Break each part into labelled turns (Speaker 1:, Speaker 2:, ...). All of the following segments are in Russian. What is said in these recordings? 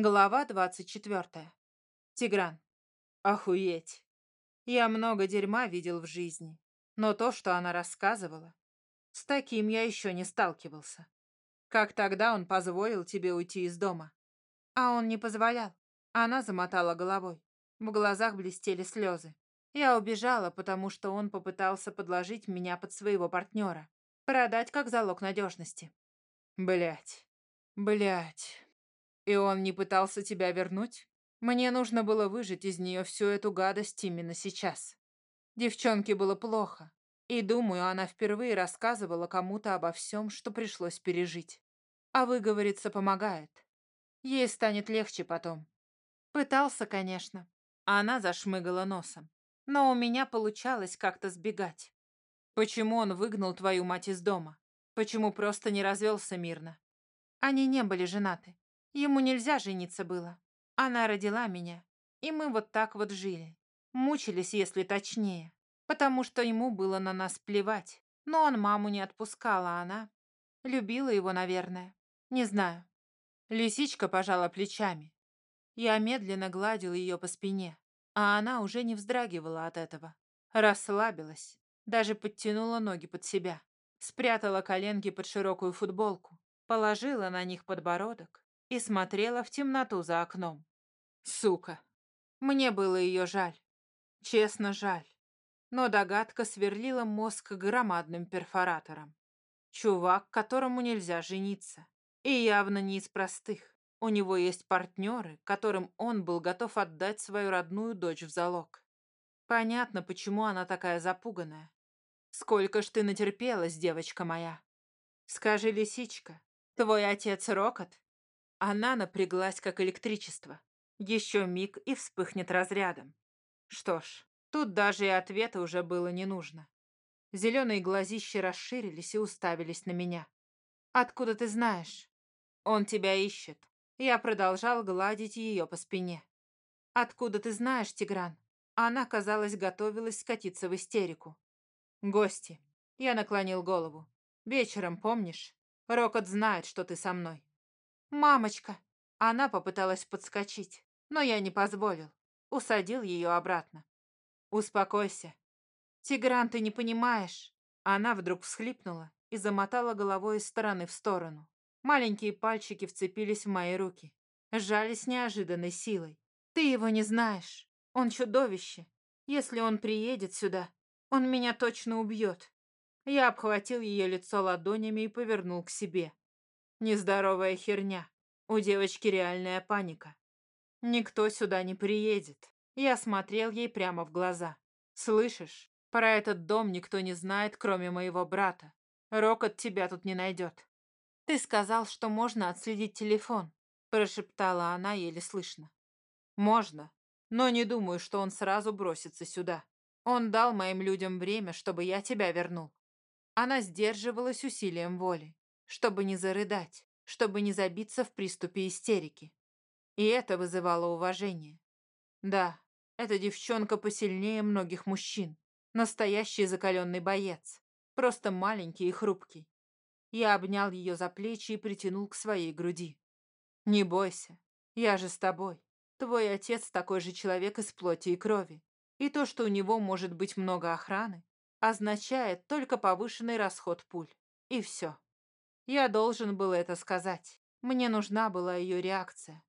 Speaker 1: Глава 24. Тигран. Охуеть. Я много дерьма видел в жизни, но то, что она рассказывала, с таким я еще не сталкивался. Как тогда он позволил тебе уйти из дома? А он не позволял. Она замотала головой. В глазах блестели слезы. Я убежала, потому что он попытался подложить меня под своего партнера. Продать как залог надежности. Блять. Блять. И он не пытался тебя вернуть? Мне нужно было выжать из нее всю эту гадость именно сейчас. Девчонке было плохо. И, думаю, она впервые рассказывала кому-то обо всем, что пришлось пережить. А выговориться помогает. Ей станет легче потом. Пытался, конечно. Она зашмыгала носом. Но у меня получалось как-то сбегать. Почему он выгнал твою мать из дома? Почему просто не развелся мирно? Они не были женаты. Ему нельзя жениться было. Она родила меня, и мы вот так вот жили. Мучились, если точнее, потому что ему было на нас плевать. Но он маму не отпускала, она любила его, наверное. Не знаю. Лисичка пожала плечами. Я медленно гладил ее по спине, а она уже не вздрагивала от этого. Расслабилась, даже подтянула ноги под себя, спрятала коленки под широкую футболку, положила на них подбородок и смотрела в темноту за окном. Сука. Мне было ее жаль. Честно жаль. Но догадка сверлила мозг громадным перфоратором. Чувак, которому нельзя жениться. И явно не из простых. У него есть партнеры, которым он был готов отдать свою родную дочь в залог. Понятно, почему она такая запуганная. Сколько ж ты натерпелась, девочка моя. Скажи, лисичка, твой отец Рокот она напряглась, как электричество. Еще миг и вспыхнет разрядом. Что ж, тут даже и ответа уже было не нужно. Зеленые глазища расширились и уставились на меня. «Откуда ты знаешь?» «Он тебя ищет». Я продолжал гладить ее по спине. «Откуда ты знаешь, Тигран?» Она, казалось, готовилась скатиться в истерику. «Гости». Я наклонил голову. «Вечером, помнишь? Рокот знает, что ты со мной. «Мамочка!» Она попыталась подскочить, но я не позволил. Усадил ее обратно. «Успокойся. Тигран, ты не понимаешь». Она вдруг всхлипнула и замотала головой из стороны в сторону. Маленькие пальчики вцепились в мои руки. Сжали с неожиданной силой. «Ты его не знаешь. Он чудовище. Если он приедет сюда, он меня точно убьет». Я обхватил ее лицо ладонями и повернул к себе. Нездоровая херня. У девочки реальная паника. Никто сюда не приедет. Я смотрел ей прямо в глаза. Слышишь, про этот дом никто не знает, кроме моего брата. Рокот тебя тут не найдет. Ты сказал, что можно отследить телефон, прошептала она еле слышно. Можно, но не думаю, что он сразу бросится сюда. Он дал моим людям время, чтобы я тебя вернул. Она сдерживалась усилием воли чтобы не зарыдать, чтобы не забиться в приступе истерики. И это вызывало уважение. Да, эта девчонка посильнее многих мужчин. Настоящий закаленный боец. Просто маленький и хрупкий. Я обнял ее за плечи и притянул к своей груди. «Не бойся, я же с тобой. Твой отец такой же человек из плоти и крови. И то, что у него может быть много охраны, означает только повышенный расход пуль. И все. Я должен был это сказать. Мне нужна была ее реакция.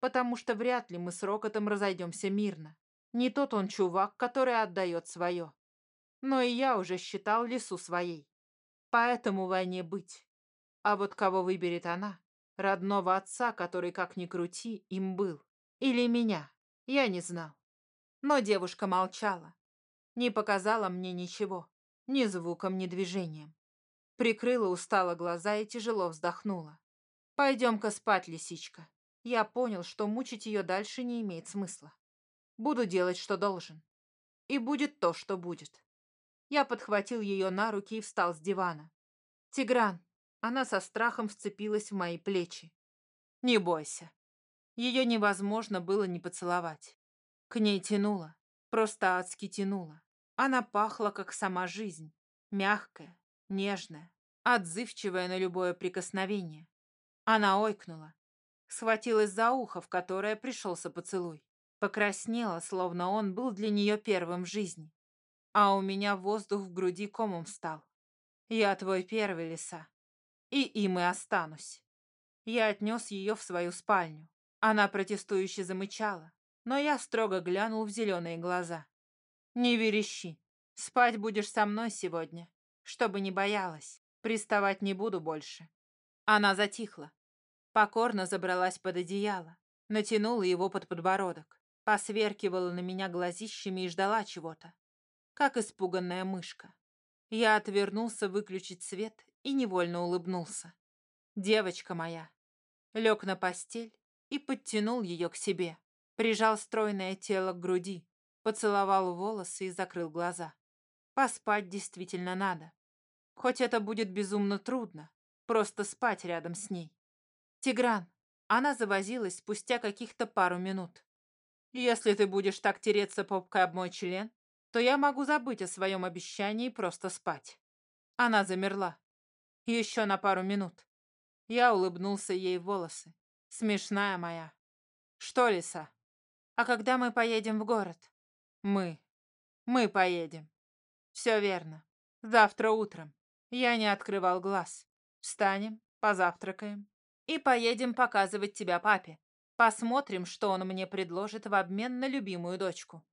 Speaker 1: Потому что вряд ли мы с Рокотом разойдемся мирно. Не тот он чувак, который отдает свое. Но и я уже считал лесу своей. Поэтому войне быть. А вот кого выберет она? Родного отца, который, как ни крути, им был. Или меня? Я не знал. Но девушка молчала. Не показала мне ничего. Ни звуком, ни движением. Прикрыла устало глаза и тяжело вздохнула. «Пойдем-ка спать, лисичка. Я понял, что мучить ее дальше не имеет смысла. Буду делать, что должен. И будет то, что будет». Я подхватил ее на руки и встал с дивана. «Тигран!» Она со страхом вцепилась в мои плечи. «Не бойся». Ее невозможно было не поцеловать. К ней тянуло, просто адски тянуло. Она пахла, как сама жизнь, мягкая, нежная, отзывчивая на любое прикосновение. Она ойкнула. Схватилась за ухо, в которое пришелся поцелуй. Покраснела, словно он был для нее первым в жизни. А у меня воздух в груди комом стал. Я твой первый, лиса. И им и останусь. Я отнес ее в свою спальню. Она протестующе замычала, но я строго глянул в зеленые глаза. «Не верещи. Спать будешь со мной сегодня, чтобы не боялась. Приставать не буду больше». Она затихла. Покорно забралась под одеяло, натянула его под подбородок, посверкивала на меня глазищами и ждала чего-то, как испуганная мышка. Я отвернулся выключить свет и невольно улыбнулся. «Девочка моя!» Лег на постель и подтянул ее к себе, прижал стройное тело к груди, поцеловал волосы и закрыл глаза. Поспать действительно надо. Хоть это будет безумно трудно, просто спать рядом с ней. Тигран, она завозилась спустя каких-то пару минут. Если ты будешь так тереться попкой об мой член, то я могу забыть о своем обещании просто спать. Она замерла. Еще на пару минут. Я улыбнулся ей в волосы. Смешная моя. Что, Лиса? А когда мы поедем в город? Мы. Мы поедем. Все верно. Завтра утром. Я не открывал глаз. Встанем, позавтракаем и поедем показывать тебя папе. Посмотрим, что он мне предложит в обмен на любимую дочку.